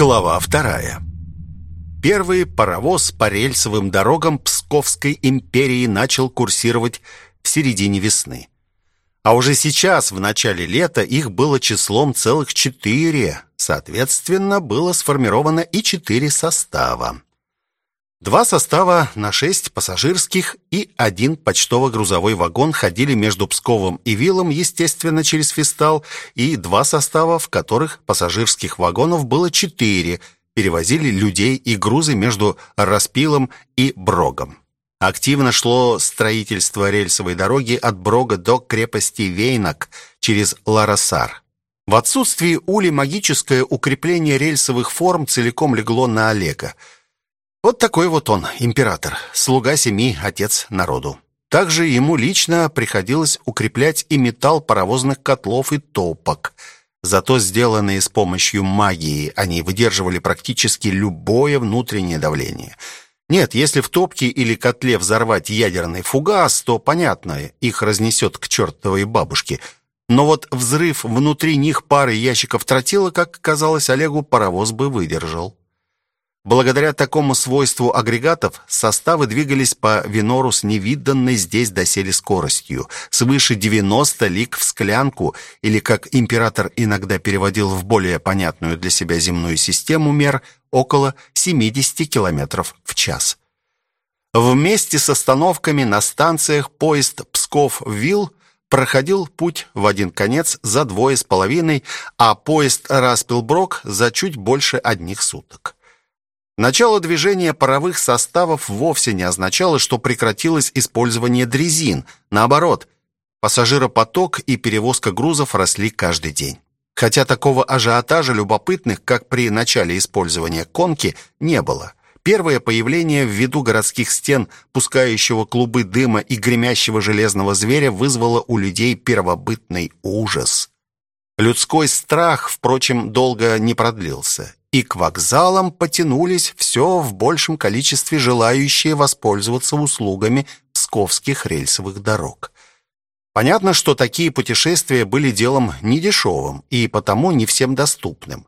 Глава вторая. Первый паровоз по рельсовым дорогам Псковской империи начал курсировать в середине весны. А уже сейчас, в начале лета, их было числом целых четыре. Соответственно, было сформировано и четыре состава. Два состава на шесть пассажирских и один почтово-грузовой вагон ходили между Псковом и Вилом, естественно, через Фистал, и два состава, в которых пассажирских вагонов было четыре, перевозили людей и грузы между Распилом и Брогом. Активно шло строительство рельсовой дороги от Брога до крепости Вейнак через Ларасар. В отсутствии Ули магическое укрепление рельсовых форм целиком легло на Олега. Вот такой вот он, император, слуга семьи, отец народу. Также ему лично приходилось укреплять и металл паровозных котлов и топок. Зато сделанные с помощью магии, они выдерживали практически любое внутреннее давление. Нет, если в топке или котле взорвать ядерный фугас, то понятно, их разнесет к чертовой бабушке. Но вот взрыв внутри них пары ящиков тротила, как казалось Олегу, паровоз бы выдержал. Благодаря такому свойству агрегатов составы двигались по Винору с невиданной здесь доселе скоростью, свыше 90 лиг в склянку, или, как император иногда переводил в более понятную для себя земную систему мер, около 70 километров в час. Вместе с остановками на станциях поезд Псков-Вилл проходил путь в один конец за двое с половиной, а поезд Распилброк за чуть больше одних суток. Начало движения паровых составов вовсе не означало, что прекратилось использование дрезин. Наоборот, пассажиропоток и перевозка грузов росли каждый день. Хотя такого ажиотажа любопытных, как при начале использования конки, не было. Первое появление в виду городских стен, пускающего клубы дыма и гремящего железного зверя, вызвало у людей первобытный ужас. Людской страх, впрочем, долго не продлился и к вокзалам потянулись все в большем количестве желающие воспользоваться услугами псковских рельсовых дорог. Понятно, что такие путешествия были делом недешевым и потому не всем доступным.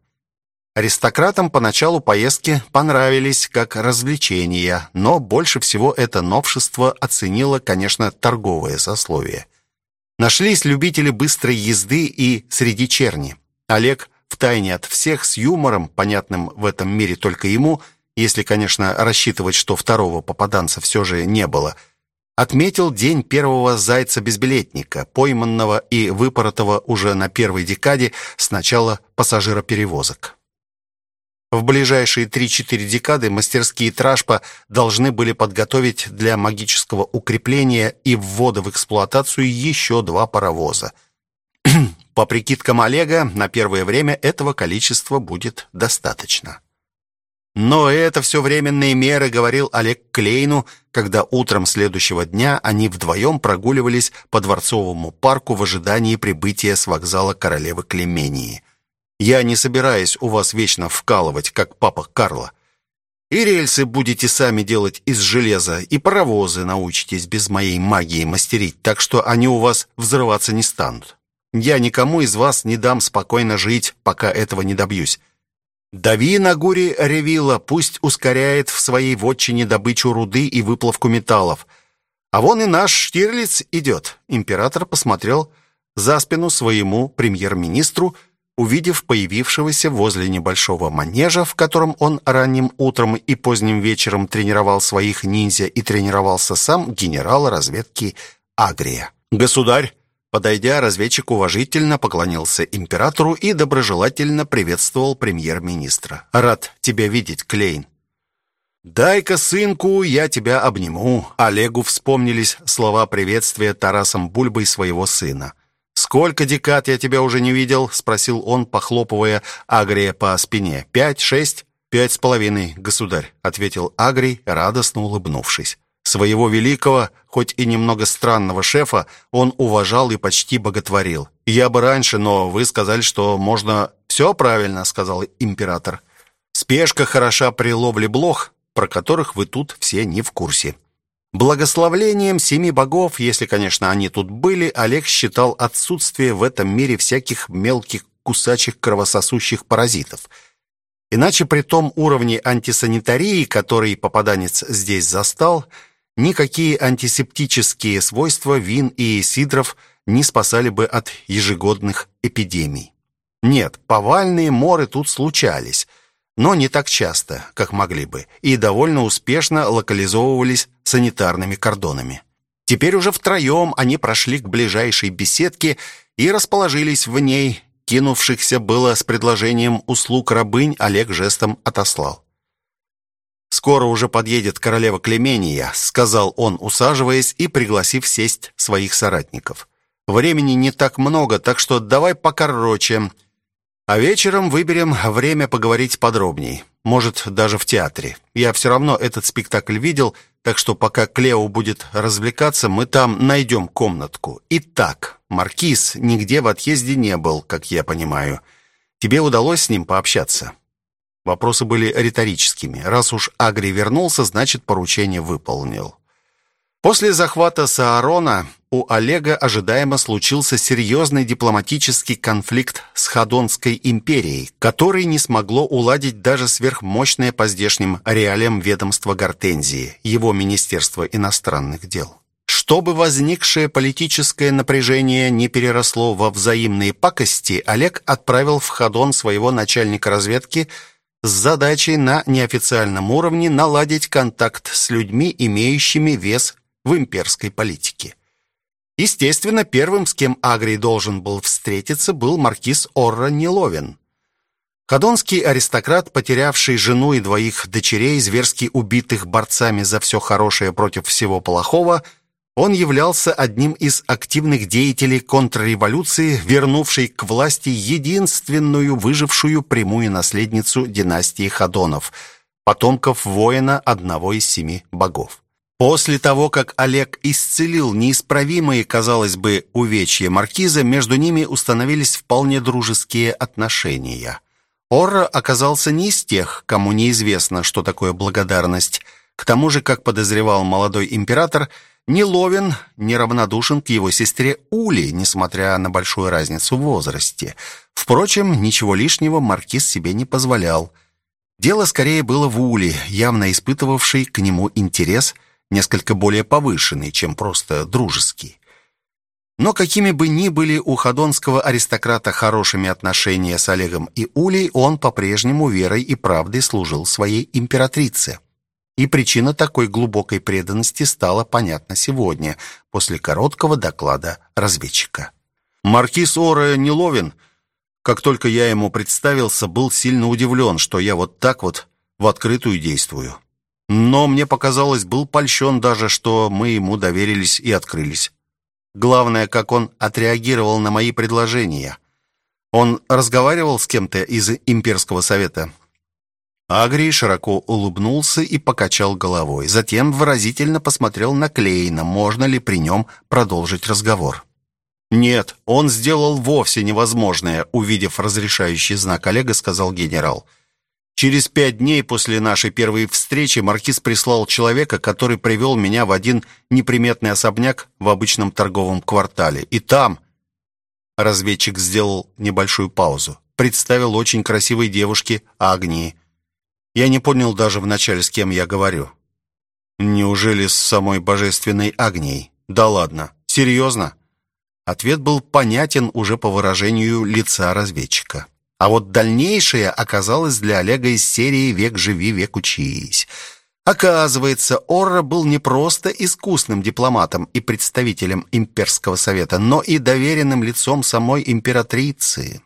Аристократам поначалу поездки понравились как развлечения, но больше всего это новшество оценило, конечно, торговое сословие. Нашлись любители быстрой езды и среди черни. Олег втайне от всех, с юмором, понятным в этом мире только ему, если, конечно, рассчитывать, что второго попаданца все же не было, отметил день первого зайца-безбилетника, пойманного и выпоротого уже на первой декаде с начала пассажироперевозок. В ближайшие 3-4 декады мастерские Тражпа должны были подготовить для магического укрепления и ввода в эксплуатацию еще два паровоза – по прикидкам Олега, на первое время этого количества будет достаточно. Но это все временные меры, говорил Олег Клейну, когда утром следующего дня они вдвоем прогуливались по Дворцовому парку в ожидании прибытия с вокзала королевы Клемении. «Я не собираюсь у вас вечно вкалывать, как папа Карла. И рельсы будете сами делать из железа, и паровозы научитесь без моей магии мастерить, так что они у вас взрываться не станут. Я никому из вас не дам спокойно жить, пока этого не добьюсь. Дави на Гури Ревила, пусть ускоряет в своей вотчине добычу руды и выплавку металлов. А вон и наш Штирлиц идет. Император посмотрел за спину своему премьер-министру, увидев появившегося возле небольшого манежа, в котором он ранним утром и поздним вечером тренировал своих ниндзя и тренировался сам генерал разведки Агрия. «Государь, Подойдя, разведчик уважительно поклонился императору и доброжелательно приветствовал премьер-министра. «Рад тебя видеть, Клейн». «Дай-ка, сынку, я тебя обниму». Олегу вспомнились слова приветствия Тарасом Бульбой своего сына. «Сколько декад я тебя уже не видел?» — спросил он, похлопывая Агрия по спине. «Пять, шесть?» «Пять с половиной, государь», — ответил Агрий, радостно улыбнувшись. Своего великого, хоть и немного странного шефа, он уважал и почти боготворил. «Я бы раньше, но вы сказали, что можно...» «Все правильно», — сказал император. «Спешка хороша при ловле блох, про которых вы тут все не в курсе». Благословлением семи богов, если, конечно, они тут были, Олег считал отсутствие в этом мире всяких мелких кусачих кровососущих паразитов. Иначе при том уровне антисанитарии, который попаданец здесь застал, никакие антисептические свойства вин и сидров не спасали бы от ежегодных эпидемий. Нет, повальные моры тут случались, но не так часто, как могли бы, и довольно успешно локализовывались санитарными кордонами. Теперь уже втроем они прошли к ближайшей беседке и расположились в ней. Кинувшихся было с предложением услуг рабынь Олег жестом отослал. «Скоро уже подъедет королева Клемения», — сказал он, усаживаясь и пригласив сесть своих соратников. «Времени не так много, так что давай покороче. А вечером выберем время поговорить подробней. Может, даже в театре. Я все равно этот спектакль видел, так что пока Клео будет развлекаться, мы там найдем комнатку. Итак, Маркиз нигде в отъезде не был, как я понимаю. Тебе удалось с ним пообщаться?» Вопросы были риторическими. Раз уж Агри вернулся, значит, поручение выполнил. После захвата Саарона у Олега ожидаемо случился серьезный дипломатический конфликт с Хадонской империей, который не смогло уладить даже сверхмощное по здешним реалиям ведомство Гортензии, его Министерство иностранных дел. Чтобы возникшее политическое напряжение не переросло во взаимные пакости, Олег отправил в Хадон своего начальника разведки с задачей на неофициальном уровне наладить контакт с людьми, имеющими вес в имперской политике. Естественно, первым, с кем Агрий должен был встретиться, был маркиз Орра Неловин. Кадонский аристократ, потерявший жену и двоих дочерей, зверски убитых борцами за все хорошее против всего плохого, он являлся одним из активных деятелей контрреволюции, вернувшей к власти единственную выжившую прямую наследницу династии Хадонов, потомков воина одного из семи богов. После того, как Олег исцелил неисправимые, казалось бы, увечья маркиза, между ними установились вполне дружеские отношения. Орра оказался не из тех, кому неизвестно, что такое благодарность. К тому же, как подозревал молодой император, не ловен, не равнодушен к его сестре Ули, несмотря на большую разницу в возрасте. Впрочем, ничего лишнего маркиз себе не позволял. Дело скорее было в Уле, явно испытывавшей к нему интерес – несколько более повышенный, чем просто дружеский. Но какими бы ни были у ходонского аристократа хорошими отношения с Олегом и Улей, он по-прежнему верой и правдой служил своей императрице. И причина такой глубокой преданности стала понятна сегодня, после короткого доклада разведчика. Маркиз Ора Неловин, как только я ему представился, был сильно удивлен, что я вот так вот в открытую действую. Но мне показалось, был польщен даже, что мы ему доверились и открылись. Главное, как он отреагировал на мои предложения. Он разговаривал с кем-то из имперского совета. Агрий широко улыбнулся и покачал головой. Затем выразительно посмотрел на Клейна, можно ли при нем продолжить разговор. «Нет, он сделал вовсе невозможное», увидев разрешающий знак Олега, сказал генерал. Через пять дней после нашей первой встречи маркиз прислал человека, который привел меня в один неприметный особняк в обычном торговом квартале. И там... Разведчик сделал небольшую паузу. Представил очень красивой девушке Агнии. Я не понял даже вначале, с кем я говорю. Неужели с самой божественной Агнией? Да ладно. Серьезно? Ответ был понятен уже по выражению лица разведчика. А вот дальнейшее оказалось для Олега из серии «Век живи, век учись». Оказывается, Орра был не просто искусным дипломатом и представителем имперского совета, но и доверенным лицом самой императрицы.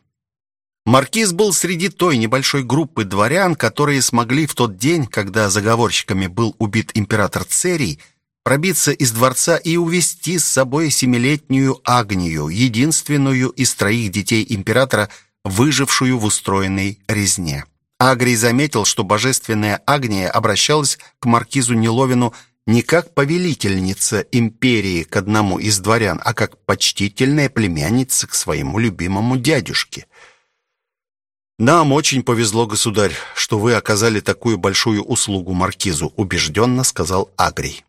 Маркиз был среди той небольшой группы дворян, которые смогли в тот день, когда заговорщиками был убит император Церий, пробиться из дворца и увести с собой семилетнюю Агнию, единственную из троих детей императора – выжившую в устроенной резне. Агрий заметил, что божественная Агния обращалась к маркизу Неловину не как повелительница империи к одному из дворян, а как почтительная племянница к своему любимому дядюшке. «Нам очень повезло, государь, что вы оказали такую большую услугу маркизу», убежденно сказал Агрий.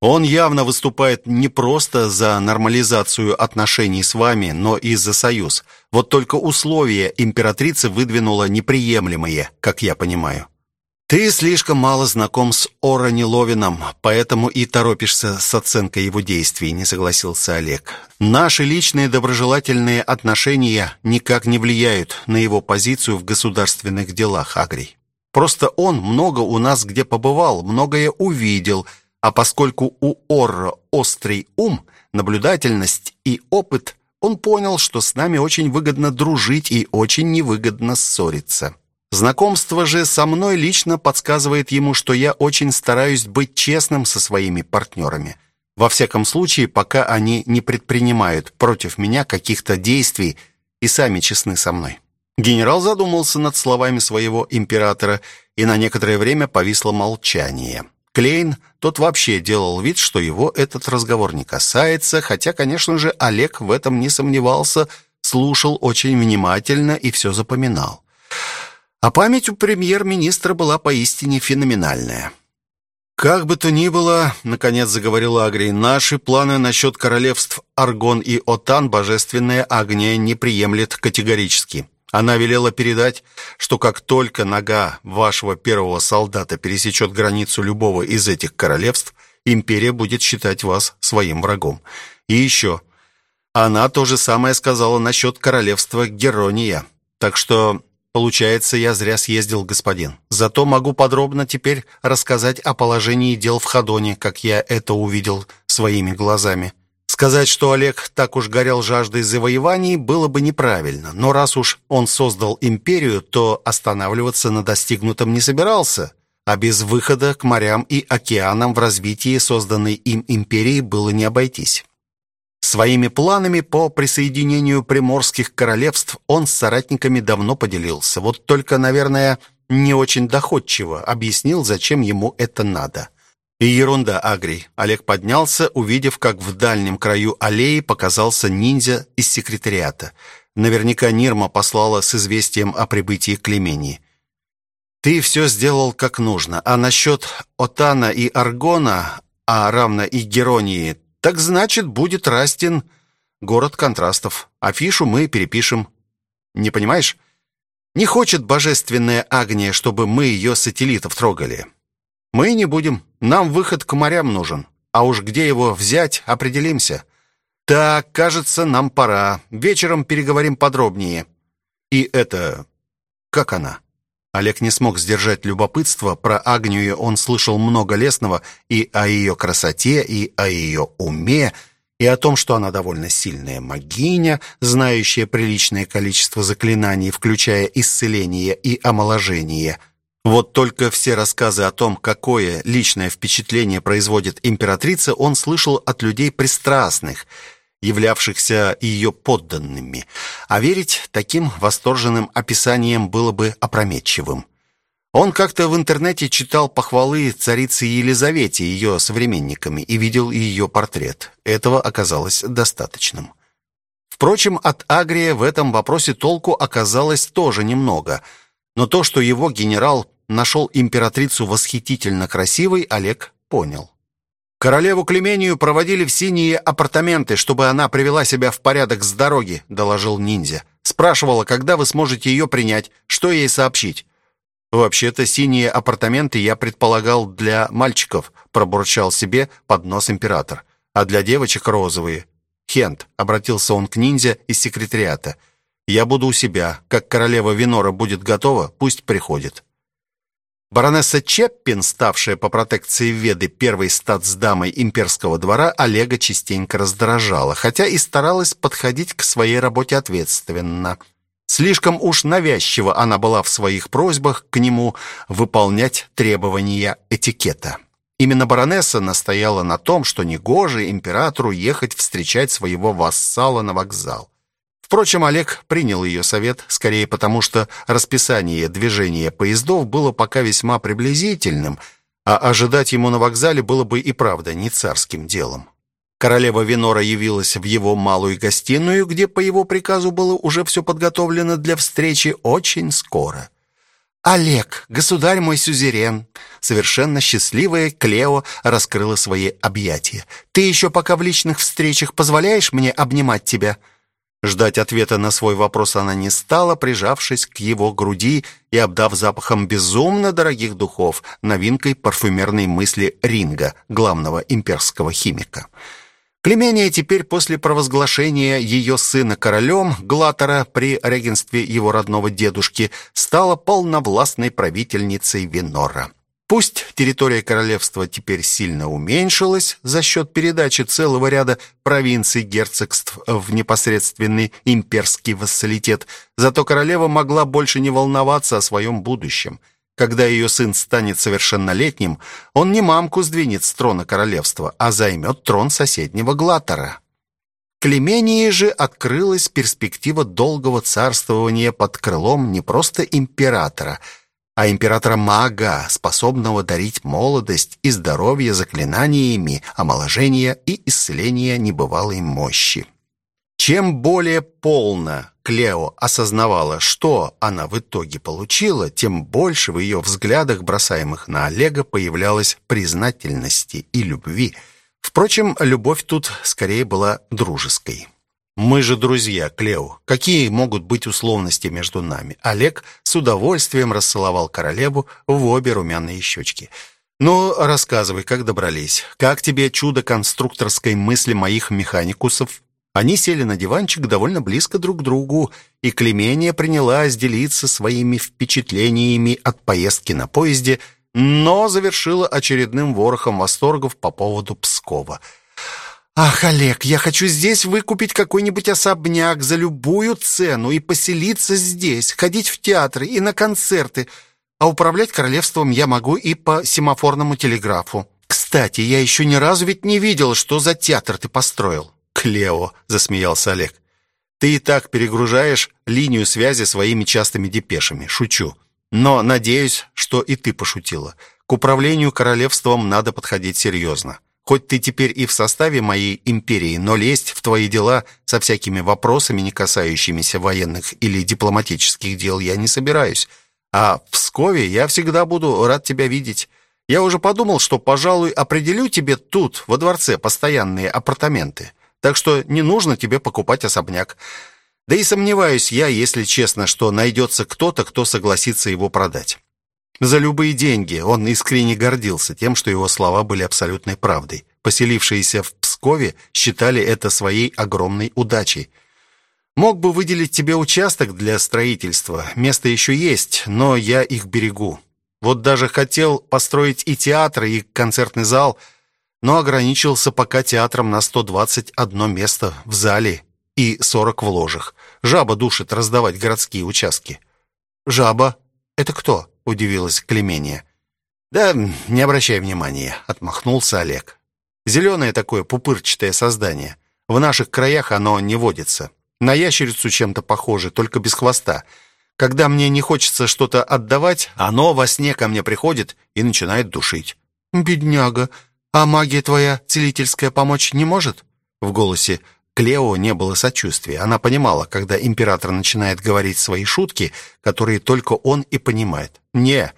Он явно выступает не просто за нормализацию отношений с вами, но и за союз. Вот только условия императрицы выдвинула неприемлемые, как я понимаю. Ты слишком мало знаком с Орони Ловином, поэтому и торопишься с оценкой его действий, не согласился Олег. Наши личные доброжелательные отношения никак не влияют на его позицию в государственных делах, Агрий. Просто он много у нас где побывал, многое увидел – а поскольку у Орро острый ум, наблюдательность и опыт, он понял, что с нами очень выгодно дружить и очень невыгодно ссориться. Знакомство же со мной лично подсказывает ему, что я очень стараюсь быть честным со своими партнерами. Во всяком случае, пока они не предпринимают против меня каких-то действий и сами честны со мной. Генерал задумался над словами своего императора, и на некоторое время повисло молчание. Клейн, тот вообще делал вид, что его этот разговор не касается, хотя, конечно же, Олег в этом не сомневался, слушал очень внимательно и все запоминал. А память у премьер-министра была поистине феноменальная. «Как бы то ни было, — наконец заговорил Агрий, — наши планы насчет королевств Аргон и Отан божественная Агния не приемлет категорически. Она велела передать, что как только нога вашего первого солдата пересечет границу любого из этих королевств, империя будет считать вас своим врагом. И еще, она то же самое сказала насчет королевства Герония. Так что, получается, я зря съездил, господин. Зато могу подробно теперь рассказать о положении дел в Хадоне, как я это увидел своими глазами. Сказать, что Олег так уж горел жаждой завоеваний, было бы неправильно. Но раз уж он создал империю, то останавливаться на достигнутом не собирался. А без выхода к морям и океанам в развитии созданной им империи было не обойтись. Своими планами по присоединению приморских королевств он с соратниками давно поделился. Вот только, наверное, не очень доходчиво объяснил, зачем ему это надо. И ерунда, Агрий. Олег поднялся, увидев, как в дальнем краю аллеи показался ниндзя из секретариата. Наверняка Нирма послала с известием о прибытии Клемении. Ты все сделал как нужно. А насчет Отана и Аргона, а равно и Геронии, так значит, будет Растин город контрастов. Афишу мы перепишем. Не понимаешь? Не хочет божественная Агния, чтобы мы ее сателлитов трогали. Мы не будем. Нам выход к морям нужен. А уж где его взять, определимся. Так, кажется, нам пора. Вечером переговорим подробнее. И это... Как она? Олег не смог сдержать любопытство. Про Агнию он слышал много лесного и о ее красоте, и о ее уме, и о том, что она довольно сильная магиня, знающая приличное количество заклинаний, включая исцеление и омоложение – вот только все рассказы о том, какое личное впечатление производит императрица, он слышал от людей пристрастных, являвшихся ее подданными. А верить таким восторженным описаниям было бы опрометчивым. Он как-то в интернете читал похвалы царицы Елизавете ее современниками и видел ее портрет. Этого оказалось достаточным. Впрочем, от Агрия в этом вопросе толку оказалось тоже немного – но то, что его генерал нашел императрицу восхитительно красивой, Олег понял. «Королеву Клемению проводили в синие апартаменты, чтобы она привела себя в порядок с дороги», — доложил ниндзя. «Спрашивала, когда вы сможете ее принять, что ей сообщить». «Вообще-то синие апартаменты я предполагал для мальчиков», — пробурчал себе под нос император. «А для девочек розовые». «Хент», — обратился он к ниндзя из секретариата, — я буду у себя. Как королева Винора будет готова, пусть приходит. Баронесса Чеппин, ставшая по протекции Веды первой статсдамой имперского двора, Олега частенько раздражала, хотя и старалась подходить к своей работе ответственно. Слишком уж навязчиво она была в своих просьбах к нему выполнять требования этикета. Именно баронесса настояла на том, что негоже императору ехать встречать своего вассала на вокзал. Впрочем, Олег принял ее совет, скорее потому, что расписание движения поездов было пока весьма приблизительным, а ожидать ему на вокзале было бы и правда не царским делом. Королева Винора явилась в его малую гостиную, где по его приказу было уже все подготовлено для встречи очень скоро. «Олег, государь мой сюзерен!» Совершенно счастливая Клео раскрыла свои объятия. «Ты еще пока в личных встречах позволяешь мне обнимать тебя?» Ждать ответа на свой вопрос она не стала, прижавшись к его груди и обдав запахом безумно дорогих духов, новинкой парфюмерной мысли Ринга, главного имперского химика. Клемения теперь после провозглашения ее сына королем Глатора при регенстве его родного дедушки стала полновластной правительницей Винора. Пусть территория королевства теперь сильно уменьшилась за счет передачи целого ряда провинций герцогств в непосредственный имперский вассалитет, зато королева могла больше не волноваться о своем будущем. Когда ее сын станет совершеннолетним, он не мамку сдвинет с трона королевства, а займет трон соседнего Глатора. Клемении же открылась перспектива долгого царствования под крылом не просто императора – а императора-мага, способного дарить молодость и здоровье заклинаниями, омоложения и исцеления небывалой мощи. Чем более полно Клео осознавала, что она в итоге получила, тем больше в ее взглядах, бросаемых на Олега, появлялось признательности и любви. Впрочем, любовь тут скорее была дружеской. Мы же друзья, Клео. Какие могут быть условности между нами? Олег с удовольствием расцеловал королеву в обе румяные щечки. Ну, рассказывай, как добрались? Как тебе чудо конструкторской мысли моих механикусов? Они сели на диванчик довольно близко друг к другу, и Клемения принялась делиться своими впечатлениями от поездки на поезде, но завершила очередным ворохом восторгов по поводу Пскова – «Ах, Олег, я хочу здесь выкупить какой-нибудь особняк за любую цену и поселиться здесь, ходить в театры и на концерты, а управлять королевством я могу и по семафорному телеграфу. Кстати, я еще ни разу ведь не видел, что за театр ты построил». «Клео», — засмеялся Олег, — «ты и так перегружаешь линию связи своими частыми депешами. Шучу. Но надеюсь, что и ты пошутила. К управлению королевством надо подходить серьезно». Хоть ты теперь и в составе моей империи, но лезть в твои дела со всякими вопросами, не касающимися военных или дипломатических дел, я не собираюсь. А в Пскове я всегда буду рад тебя видеть. Я уже подумал, что, пожалуй, определю тебе тут, во дворце, постоянные апартаменты. Так что не нужно тебе покупать особняк. Да и сомневаюсь я, если честно, что найдется кто-то, кто согласится его продать. За любые деньги он искренне гордился тем, что его слова были абсолютной правдой. Поселившиеся в Пскове считали это своей огромной удачей. Мог бы выделить тебе участок для строительства. Место еще есть, но я их берегу. Вот даже хотел построить и театр, и концертный зал, но ограничился пока театром на 121 место в зале и 40 в ложах. Жаба душит раздавать городские участки. Жаба? Это кто? Удивилась Клемения. «Да не обращай внимания», — отмахнулся Олег. «Зеленое такое пупырчатое создание. В наших краях оно не водится. На ящерицу чем-то похоже, только без хвоста. Когда мне не хочется что-то отдавать, оно во сне ко мне приходит и начинает душить». «Бедняга, а магия твоя целительская помочь не может?» В голосе Клео не было сочувствия. Она понимала, когда император начинает говорить свои шутки, которые только он и понимает. «Не,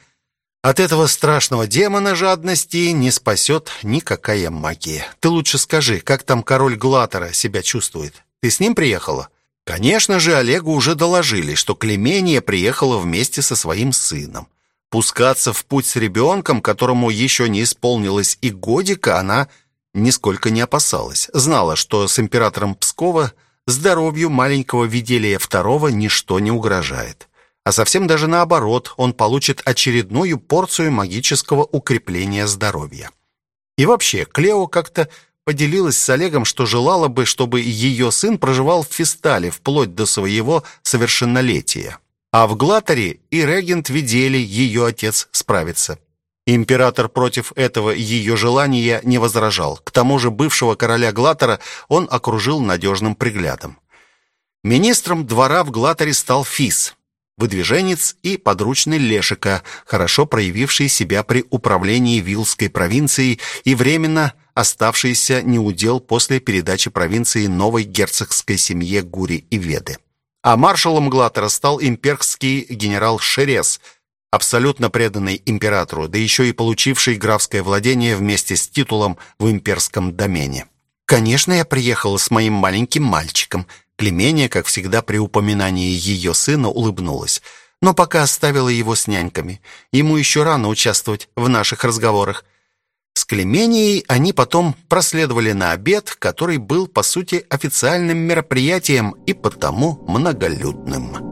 от этого страшного демона жадности не спасет никакая магия. Ты лучше скажи, как там король Глатора себя чувствует? Ты с ним приехала?» Конечно же, Олегу уже доложили, что Клемения приехала вместе со своим сыном. Пускаться в путь с ребенком, которому еще не исполнилось и годика, она нисколько не опасалась. Знала, что с императором Пскова здоровью маленького Виделия II ничто не угрожает. А совсем даже наоборот, он получит очередную порцию магического укрепления здоровья. И вообще, Клео как-то поделилась с Олегом, что желала бы, чтобы ее сын проживал в Фистале вплоть до своего совершеннолетия. А в Глаторе и регент Видели ее отец справится. Император против этого ее желания не возражал. К тому же бывшего короля Глатора он окружил надежным приглядом. Министром двора в Глаторе стал Фис, выдвиженец и подручный Лешика, хорошо проявивший себя при управлении Вилской провинцией и временно оставшийся неудел после передачи провинции новой герцогской семье Гури и Веды. А маршалом Глатора стал имперский генерал Шерес – абсолютно преданный императору, да еще и получивший графское владение вместе с титулом в имперском домене. Конечно, я приехала с моим маленьким мальчиком. Клемения, как всегда при упоминании ее сына, улыбнулась, но пока оставила его с няньками. Ему еще рано участвовать в наших разговорах. С Клеменией они потом проследовали на обед, который был, по сути, официальным мероприятием и потому многолюдным.